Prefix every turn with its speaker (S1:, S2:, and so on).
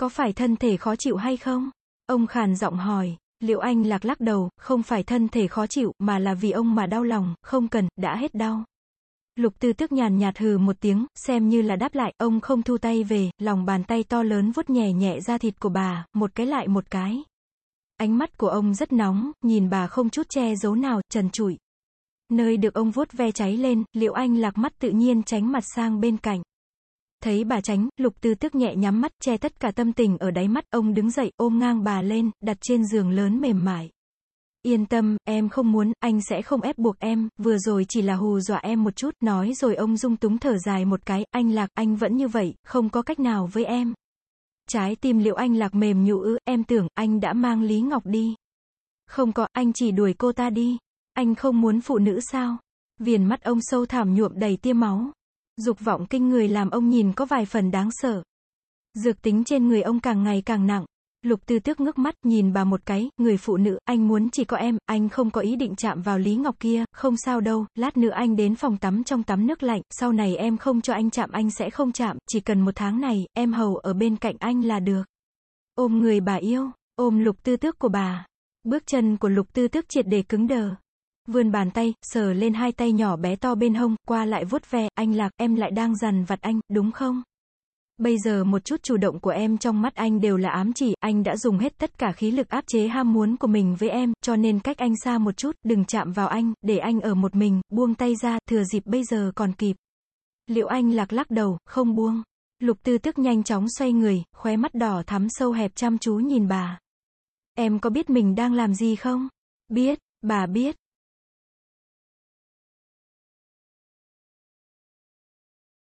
S1: Có phải thân thể khó chịu hay không? Ông khàn giọng hỏi. Liệu anh lạc lắc đầu, không phải thân thể khó chịu, mà là vì ông mà đau lòng, không cần, đã hết đau. Lục tư tức nhàn nhạt hừ một tiếng, xem như là đáp lại, ông không thu tay về, lòng bàn tay to lớn vuốt nhẹ nhẹ ra thịt của bà, một cái lại một cái. Ánh mắt của ông rất nóng, nhìn bà không chút che giấu nào, trần trụi. Nơi được ông vuốt ve cháy lên, liệu anh lạc mắt tự nhiên tránh mặt sang bên cạnh. Thấy bà tránh, lục tư tức nhẹ nhắm mắt, che tất cả tâm tình ở đáy mắt, ông đứng dậy, ôm ngang bà lên, đặt trên giường lớn mềm mại. Yên tâm, em không muốn, anh sẽ không ép buộc em, vừa rồi chỉ là hù dọa em một chút, nói rồi ông dung túng thở dài một cái, anh lạc, anh vẫn như vậy, không có cách nào với em. Trái tim liệu anh lạc mềm nhũ ư, em tưởng, anh đã mang Lý Ngọc đi. Không có, anh chỉ đuổi cô ta đi. Anh không muốn phụ nữ sao? Viền mắt ông sâu thảm nhuộm đầy tia máu. Dục vọng kinh người làm ông nhìn có vài phần đáng sợ. Dược tính trên người ông càng ngày càng nặng. Lục tư tước ngước mắt, nhìn bà một cái, người phụ nữ, anh muốn chỉ có em, anh không có ý định chạm vào Lý Ngọc kia, không sao đâu, lát nữa anh đến phòng tắm trong tắm nước lạnh, sau này em không cho anh chạm anh sẽ không chạm, chỉ cần một tháng này, em hầu ở bên cạnh anh là được. Ôm người bà yêu, ôm lục tư tước của bà. Bước chân của lục tư tước triệt để cứng đờ. Vươn bàn tay, sờ lên hai tay nhỏ bé to bên hông, qua lại vuốt ve, anh lạc, em lại đang dằn vặt anh, đúng không? Bây giờ một chút chủ động của em trong mắt anh đều là ám chỉ, anh đã dùng hết tất cả khí lực áp chế ham muốn của mình với em, cho nên cách anh xa một chút, đừng chạm vào anh, để anh ở một mình, buông tay ra, thừa dịp bây giờ còn kịp. Liệu anh lạc lắc đầu, không buông. Lục tư tức nhanh chóng xoay người, khóe mắt đỏ thắm sâu hẹp chăm chú nhìn bà. Em có biết mình đang làm gì không? Biết, bà biết,